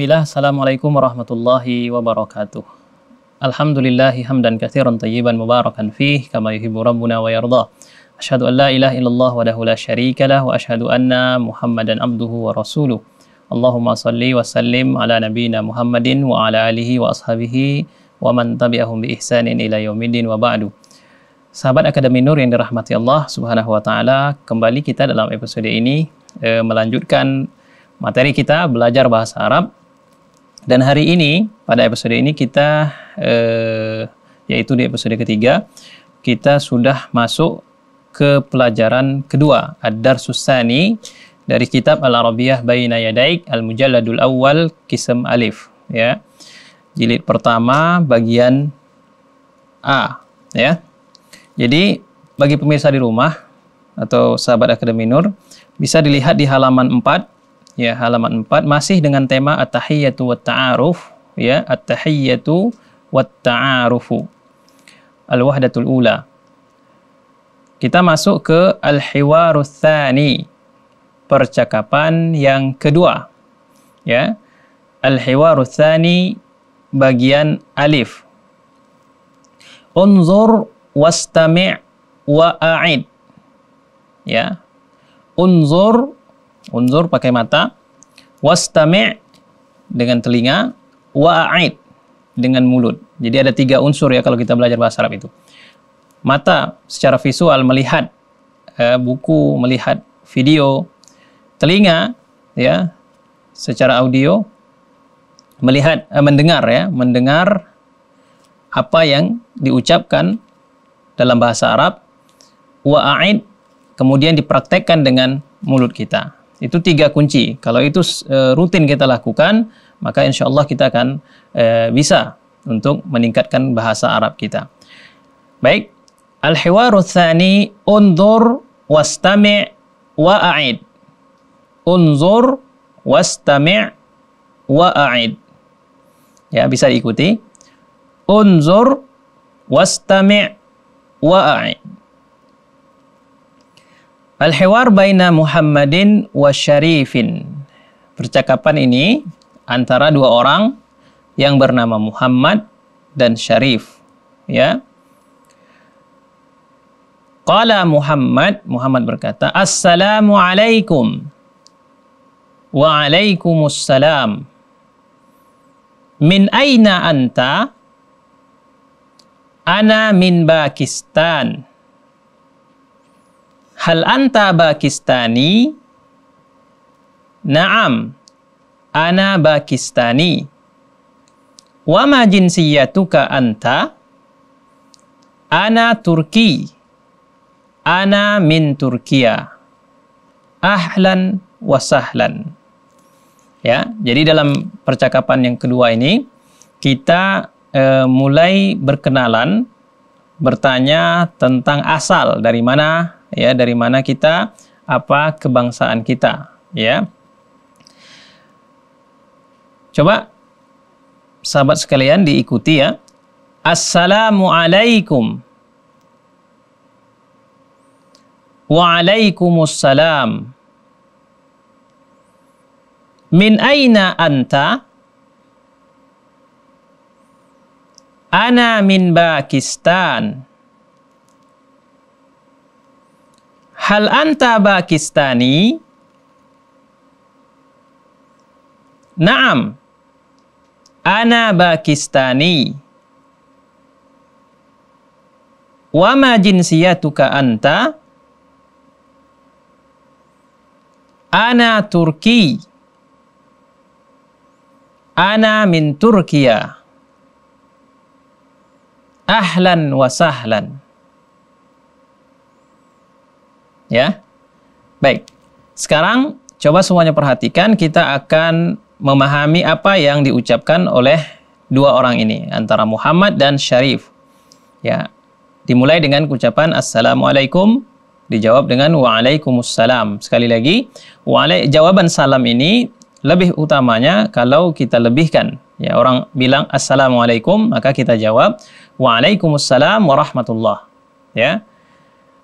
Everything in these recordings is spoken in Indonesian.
Bismillah, Assalamualaikum warahmatullahi wabarakatuh. Alhamdulillahi hamdan kathiran tayyiban mubarakan fih, kama yuhibu rabbuna wa yardah. Ashhadu an la ilaha illallah wahdahu la syarika lah, wa ashhadu anna muhammadan abduhu wa rasuluh. Allahumma salli wa sallim ala nabina Muhammadin wa ala alihi wa ashabihi wa man tabi'ahum bi ihsanin ila yaumidin wa ba'du. Sahabat Akademi Nur yang dirahmati Allah Subhanahu wa taala, kembali kita dalam episode ini e, melanjutkan materi kita belajar bahasa Arab dan hari ini, pada episode ini kita, eh, yaitu di episode ketiga, kita sudah masuk ke pelajaran kedua, Ad-Darsus dari kitab Al-Arabiyah Baina Yadaik, Al-Mujalladul Awal, Kisam Alif. Ya. Jilid pertama, bagian A. Ya. Jadi, bagi pemirsa di rumah, atau sahabat Akademi Nur, bisa dilihat di halaman 4 ya halaman 4 masih dengan tema at-tahiyyatu wat ta'aruf ya at-tahiyyatu wat ta'arufu al-wahdatul ula. Kita masuk ke al-hiwarus tsani percakapan yang kedua ya. Al-hiwarus tsani bagian alif. Unzur wastami' wa a'id ya. Unzur Unzur pakai mata. Wastami' dengan telinga. Wa'id dengan mulut. Jadi ada tiga unsur ya kalau kita belajar bahasa Arab itu. Mata secara visual melihat eh, buku, melihat video. Telinga ya secara audio melihat eh, mendengar ya, mendengar apa yang diucapkan dalam bahasa Arab wa'id kemudian dipraktekkan dengan mulut kita. Itu tiga kunci. Kalau itu uh, rutin kita lakukan, maka insya Allah kita akan uh, bisa untuk meningkatkan bahasa Arab kita. Baik, al-hiwaru tsani unzur wastami' wa'id. Unzur wastami' wa'id. Ya, bisa diikuti. Unzur wastami' wa'id. Al-hiwar baina Muhammadin wa Syarifin. Percakapan ini antara dua orang yang bernama Muhammad dan Syarif. Ya. Qala Muhammad, Muhammad berkata, Assalamu alaikum. Wa alaikumussalam. Min aina anta? Ana min Pakistan. Hal anta Pakistani? Naam, ana Pakistani. Wa ma jinsiyatuka anta? Ana Turki. Ana min Turkiya. Ahlan wa sahlan. Ya, jadi dalam percakapan yang kedua ini kita e, mulai berkenalan, bertanya tentang asal dari mana ya dari mana kita? Apa kebangsaan kita? Ya. Coba sahabat sekalian diikuti ya. Assalamualaikum waalaikumsalam. Min aina anta? Ana min Pakistan Hal anta Pakistani? Naam. Ana Pakistani. Wa ma jinsiyatuka anta? Ana Turki. Ana min Turkiya. Ahlan wa sahlan. Ya. Baik. Sekarang coba semuanya perhatikan kita akan memahami apa yang diucapkan oleh dua orang ini antara Muhammad dan Syarif. Ya. Dimulai dengan ucapan Assalamualaikum dijawab dengan Waalaikumsalam. Sekali lagi, jawaban salam ini lebih utamanya kalau kita lebihkan. Ya, orang bilang Assalamualaikum, maka kita jawab Waalaikumsalam warahmatullah. Ya.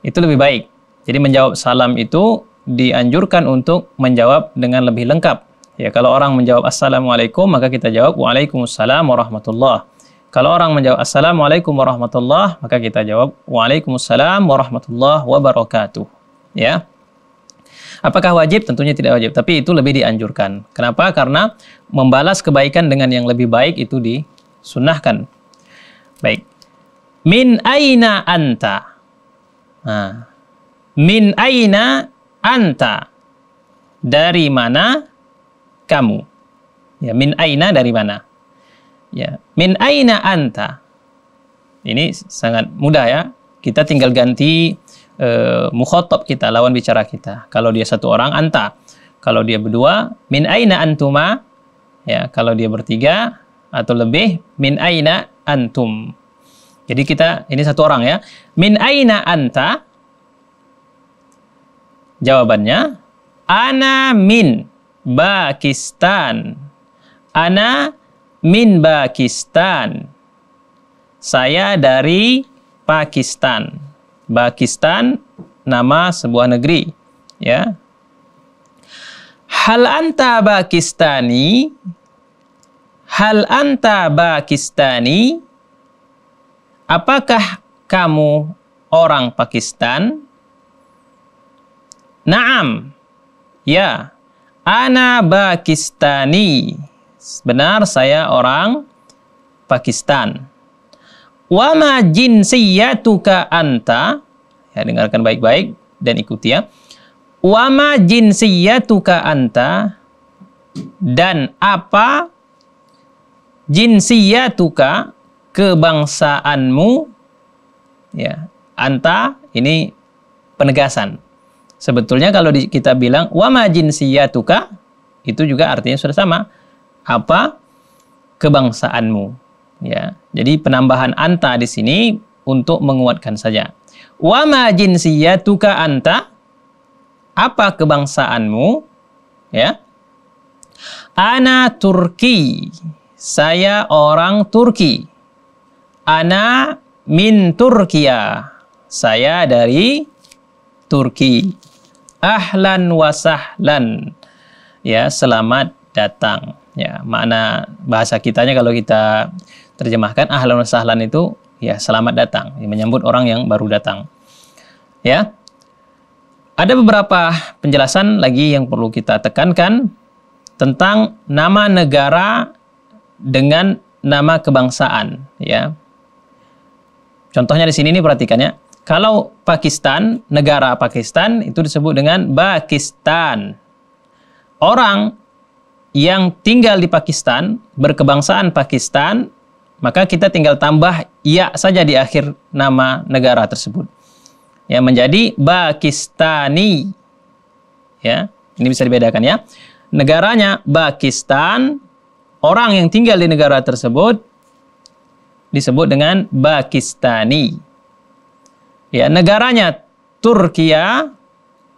Itu lebih baik. Jadi menjawab salam itu dianjurkan untuk menjawab dengan lebih lengkap. Ya, kalau orang menjawab assalamualaikum, maka kita jawab waalaikumsalam warahmatullah. Kalau orang menjawab assalamualaikum warahmatullah, maka kita jawab waalaikumsalam warahmatullah wabarakatuh. Ya. Apakah wajib? Tentunya tidak wajib, tapi itu lebih dianjurkan. Kenapa? Karena membalas kebaikan dengan yang lebih baik itu disunahkan. Baik. Min aina anta? Nah. Min aina anta? Dari mana kamu. Ya, min aina dari mana? Ya, min aina anta? Ini sangat mudah ya. Kita tinggal ganti uh, mukhatab kita, lawan bicara kita. Kalau dia satu orang, anta. Kalau dia berdua, min aina antuma? Ya, kalau dia bertiga atau lebih, min aina antum? Jadi kita, ini satu orang ya. Min aina anta? Jawabannya, ana min Pakistan. Ana min Pakistan. Saya dari Pakistan. Pakistan nama sebuah negeri, ya. Hal anta Pakistani? Hal anta Pakistani? Apakah kamu orang Pakistan? Naam. Ya. Ana Pakistani. Benar saya orang Pakistan. Wa ma jinsiyatuka anta? Ya, dengarkan baik-baik dan ikuti ya. Wa ma jinsiyatuka anta? Dan apa jinsiyatuka kebangsaanmu? Ya, anta ini penegasan. Sebetulnya kalau kita bilang wama jinsiyatuka itu juga artinya sudah sama. Apa kebangsaanmu? Ya. Jadi penambahan anta di sini untuk menguatkan saja. Wama jinsiyatuka anta? Apa kebangsaanmu? Ya. Ana Turki. Saya orang Turki. Ana min Turkiya. Saya dari Turki ahlan wa sahlan. Ya, selamat datang. Ya, makna bahasa kitanya kalau kita terjemahkan ahlan wa sahlan itu ya selamat datang, ya, menyambut orang yang baru datang. Ya. Ada beberapa penjelasan lagi yang perlu kita tekankan tentang nama negara dengan nama kebangsaan, ya. Contohnya di sini nih perhatikan ya. Kalau Pakistan, negara Pakistan itu disebut dengan Pakistan. Orang yang tinggal di Pakistan, berkebangsaan Pakistan, maka kita tinggal tambah ya saja di akhir nama negara tersebut. Ya, menjadi Pakistani. Ya, ini bisa dibedakan ya. Negaranya Pakistan, orang yang tinggal di negara tersebut disebut dengan Pakistani. Ya, negaranya Turkiya,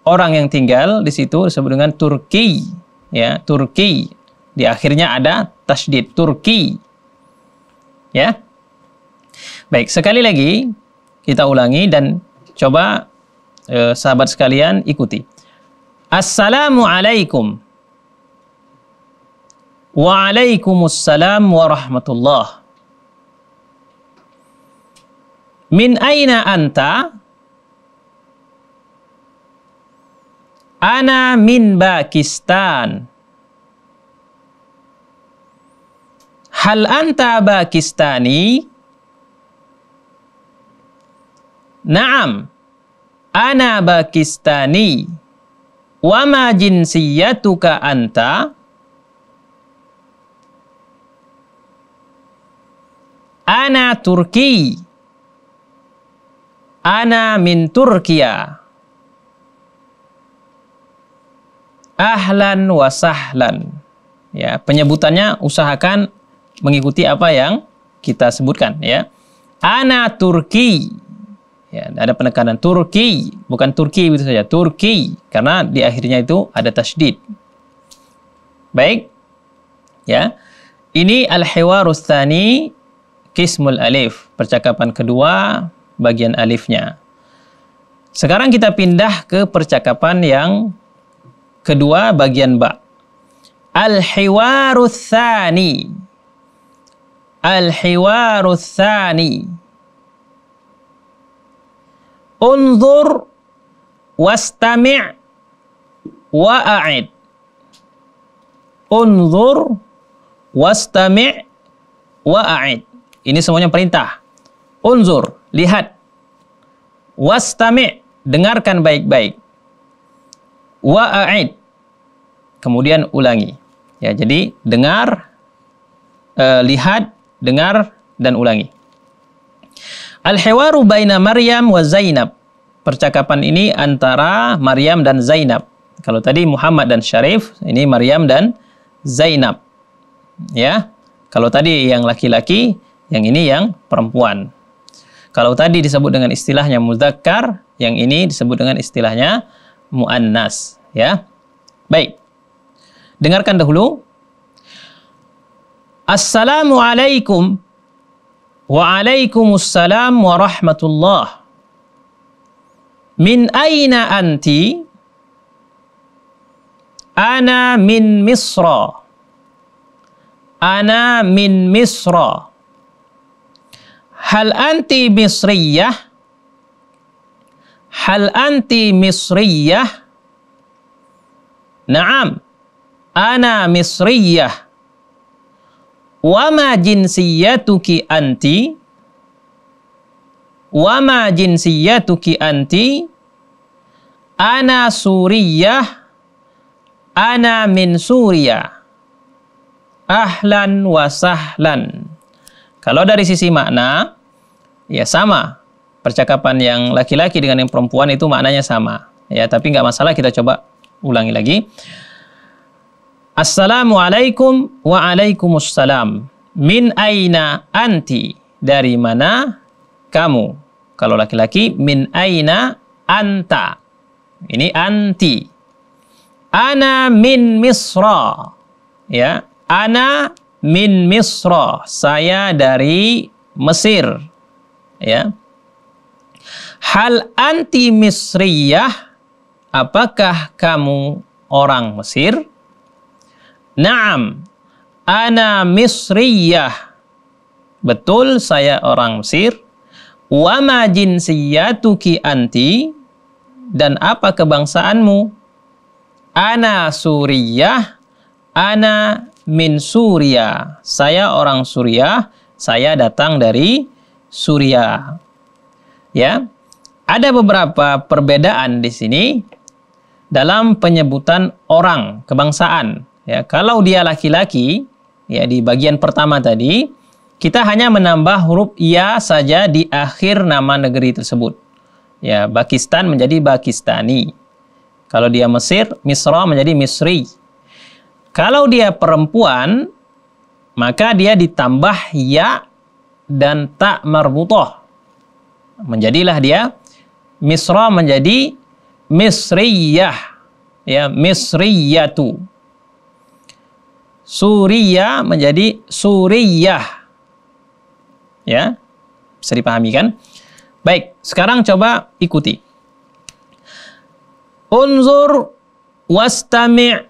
orang yang tinggal di situ disebut dengan Turki. Ya, Turki. Di akhirnya ada tasdid Turki. Ya. Baik, sekali lagi kita ulangi dan coba eh, sahabat sekalian ikuti. Assalamualaikum. Waalaikumsalam warahmatullahi Min aina anta? Ana min Pakistan. Hal anta Pakistani? Naam. Ana Pakistani. Wa ma jinsiyatuka anta? Ana Turki. Ana min Turkiya. Ahlan wa sahlan. Ya, penyebutannya usahakan mengikuti apa yang kita sebutkan ya. Ana Turki. Ya, ada penekanan Turki, bukan Turki itu saja, Turki karena di akhirnya itu ada tasydid. Baik. Ya. Ini al-hiwarus tsani kismul alif, percakapan kedua bagian alifnya. Sekarang kita pindah ke percakapan yang kedua bagian ba. Al-hiwaru tsani. Al-hiwaru tsani. Unzur wastami' wa'a'id. Unzur wastami' wa'a'id. Ini semuanya perintah. Unzur, lihat. Wastami' dengarkan baik-baik. Wa'a'id. Kemudian ulangi. Ya, jadi dengar, uh, lihat, dengar dan ulangi. Al-hiwaru baina Maryam wa Zainab. Percakapan ini antara Maryam dan Zainab. Kalau tadi Muhammad dan Syarif, ini Maryam dan Zainab. Ya. Kalau tadi yang laki-laki, yang ini yang perempuan. Kalau tadi disebut dengan istilahnya muzakkar, yang ini disebut dengan istilahnya muannas, ya. Baik. Dengarkan dahulu. Assalamualaikum Waalaikumsalam warahmatullah. Min aina anti? Ana min Misra. Ana min Misra. Hal anti Misriyah? Hal anti Misriyah? Naam. Ana Misriyah. Wama jinsiyatuki anti? Wama jinsiyatuki anti? Ana Suriyah. Ana min Suriya. Ahlan wa sahlan. Kalau dari sisi makna, ya sama. Percakapan yang laki-laki dengan yang perempuan itu maknanya sama. Ya, tapi nggak masalah kita coba ulangi lagi. Assalamualaikum waalaikumsalam. Min aina anti? Dari mana kamu? Kalau laki-laki min aina anta. Ini anti. Ana min Misra. Ya, ana min Misra. Saya dari Mesir. Ya. Hal anti Misriyah? Apakah kamu orang Mesir? Naam. Ana Misriyah. Betul saya orang Mesir. Wa ma jinsiyatuki anti? Dan apa kebangsaanmu? Ana Suriyah. Ana min Suria. Saya orang Suriah, saya datang dari Suria. Ya. Ada beberapa perbedaan di sini dalam penyebutan orang, kebangsaan. Ya, kalau dia laki-laki, ya di bagian pertama tadi, kita hanya menambah huruf ya saja di akhir nama negeri tersebut. Ya, Pakistan menjadi Pakistani. Kalau dia Mesir, Misra menjadi Misri. Kalau dia perempuan, maka dia ditambah ya dan tak marbutoh. Menjadilah dia Misra menjadi Misriyah. Ya, Misriyatu. Suriya menjadi Suriyah. Ya, bisa dipahami kan? Baik, sekarang coba ikuti. Unzur wastami'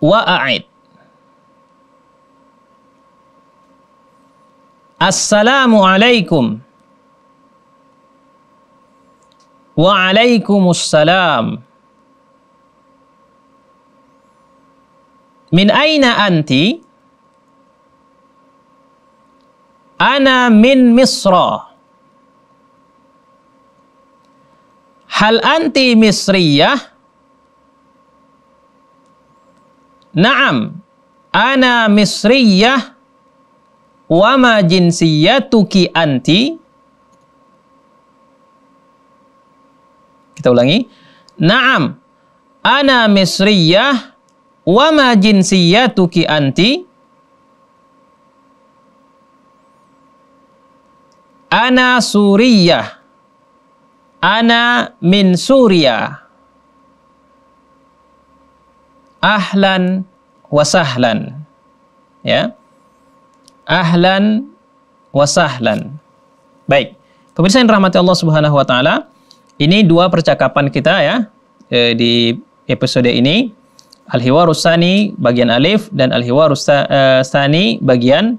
wa'a'id. Assalamualaikum. Waalaikumsalam. Min aina anti? Ana min Misra. Hal anti Misriyah? Naam, ana misriyah wa ma jinsiyatuki anti. Kita ulangi. Naam, ana misriyah wa ma jinsiyatuki anti. Ana suriyah. Ana min Suriah. ahlan wasahlan. Ya. Ahlan wasahlan. Baik. Pemirsa yang rahmati Allah Subhanahu wa taala, ini dua percakapan kita ya eh, di episode ini Al-hiwarus sani bagian alif dan al-hiwarus uh, sani bagian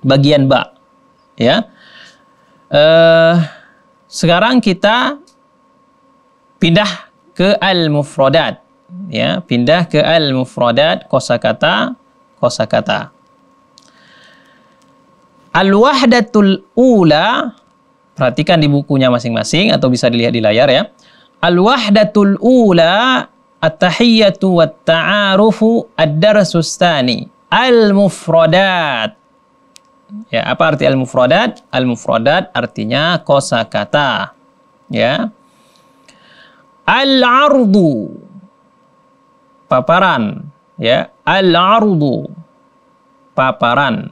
bagian ba. Ya. Uh, sekarang kita pindah ke al-mufradat. Ya, pindah ke al-mufradat kosakata kosakata. Al-wahdatul ula perhatikan di bukunya masing-masing atau bisa dilihat di layar ya. Al-wahdatul ula at-tahiyyatu wat ta'arufu ad-darsus tsani. Al-mufradat. Ya, apa arti al-mufradat? Al-mufradat artinya kosakata. Ya. Al-ardu paparan, ya. Al-ardu paparan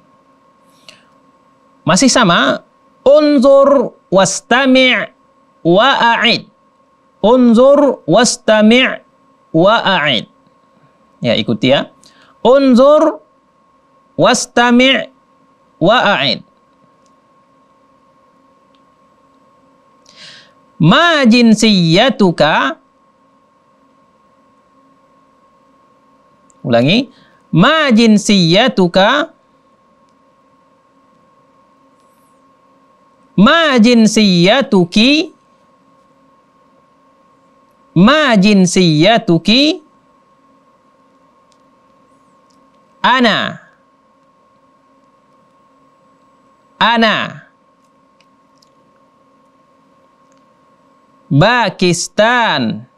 masih sama, unzur wastami' wa'a'id. Unzur wastami' wa'a'id. Ya, ikuti ya. Unzur wastami' wa'a'id. Ma jinsiyatuka Ulangi. Ma jinsiyatuka Ma jinsiyatuki? Ma jinsiyatuki? Ana. Ana. Pakistan.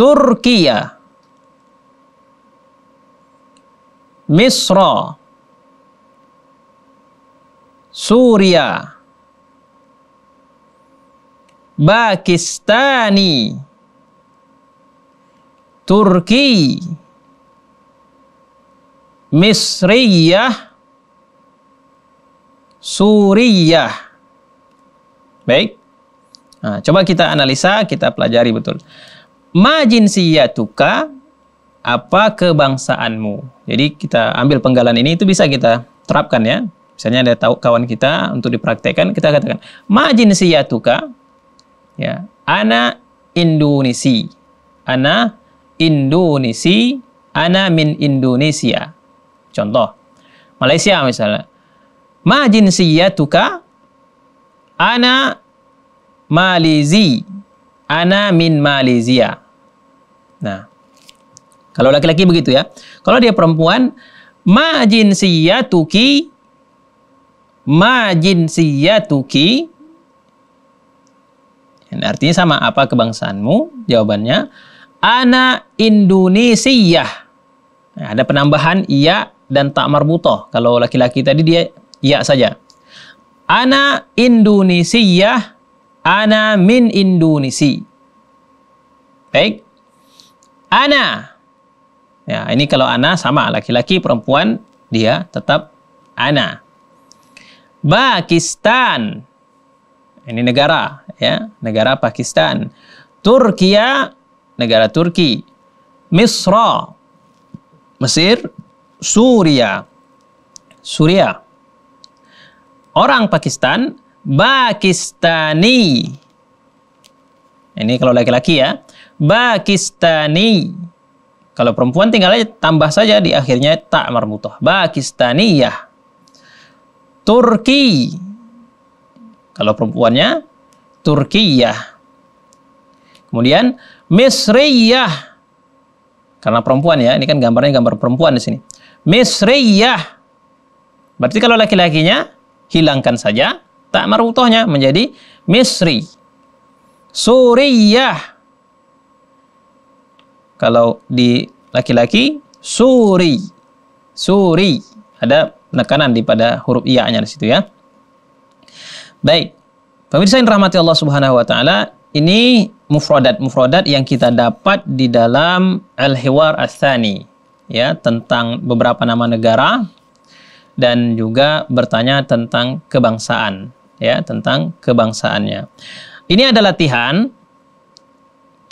Turkiya. Misra Suria Pakistani. Turki. Misriyah. Suriyah. Baik. Nah, Coba kita analisa, kita pelajari betul. Ma jinsiyatuka Apa kebangsaanmu Jadi kita ambil penggalan ini Itu bisa kita terapkan ya Misalnya ada tahu kawan kita untuk dipraktekkan, kita katakan, ma jinsiyatuka? Ya, ana Indonesi. Ana Indonesi, ana min Indonesia. Contoh, Malaysia misalnya. Ma jinsiyatuka? Ana Malizi. Ana min Malaysia. Nah, kalau laki-laki begitu ya. Kalau dia perempuan, ma jinsiyatuki? Ma jinsiyatuki. Artinya sama apa kebangsaanmu? Jawabannya ana Indonesia. Nah, ada penambahan iya dan tak marbutoh. Kalau laki-laki tadi dia iya saja. Ana Indonesia ana min Indonesia. Baik. Ana. Ya ini kalau ana sama laki-laki perempuan dia tetap ana Pakistan. Ini negara, ya, negara Pakistan. Turkiya, negara Turki. Misra, Mesir. Suria, Suria. Orang Pakistan, Pakistani. Ini kalau laki-laki ya. Pakistani. Kalau perempuan tinggal aja tambah saja di akhirnya tak marmutah. Pakistaniyah. Turki. Kalau perempuannya Turkiyah. Kemudian Misriyah. Karena perempuan ya, ini kan gambarnya gambar perempuan di sini. Misriyah. Berarti kalau laki-lakinya hilangkan saja tak marutohnya menjadi Misri. Suriyah. Kalau di laki-laki Suri. Suri. Ada penekanan di pada huruf iya-nya di situ ya. Baik. Pemirsa yang rahmati Allah Subhanahu wa taala, ini mufradat-mufradat yang kita dapat di dalam Al-Hiwar Ats-Tsani ya, tentang beberapa nama negara dan juga bertanya tentang kebangsaan ya, tentang kebangsaannya. Ini ada latihan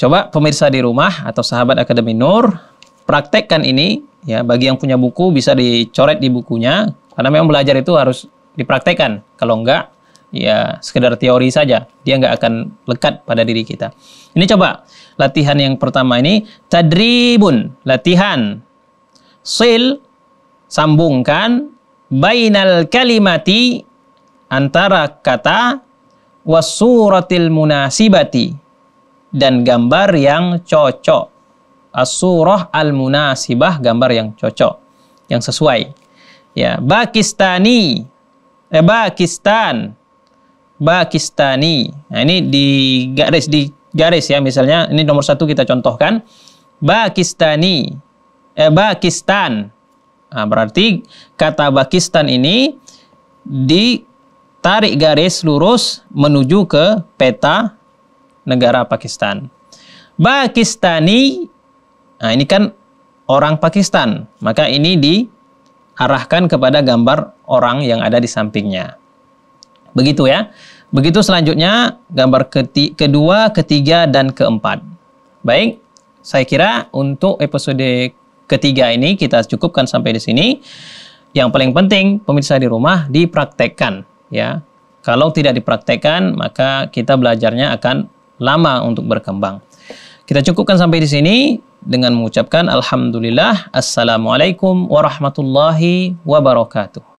Coba pemirsa di rumah atau sahabat Akademi Nur praktekkan ini ya bagi yang punya buku bisa dicoret di bukunya karena memang belajar itu harus dipraktekkan kalau enggak ya sekedar teori saja. Dia nggak akan lekat pada diri kita. Ini coba latihan yang pertama ini tadribun, latihan. Sil sambungkan bainal kalimati antara kata wasuratil munasibati dan gambar yang cocok. As-surah al-munasibah gambar yang cocok, yang sesuai. Ya, Pakistani. Eh, Pakistan. Pakistani. Nah, ini di garis di garis ya misalnya ini nomor satu kita contohkan Pakistani. Eh, Pakistan. Nah, berarti kata Pakistan ini ditarik garis lurus menuju ke peta negara Pakistan. Pakistani, nah ini kan orang Pakistan, maka ini diarahkan kepada gambar orang yang ada di sampingnya. Begitu ya. Begitu selanjutnya gambar kedua, ketiga, dan keempat. Baik, saya kira untuk episode ketiga ini kita cukupkan sampai di sini. Yang paling penting pemirsa di rumah dipraktekkan ya. Kalau tidak dipraktekkan maka kita belajarnya akan lama untuk berkembang. Kita cukupkan sampai di sini dengan mengucapkan alhamdulillah assalamualaikum warahmatullahi wabarakatuh.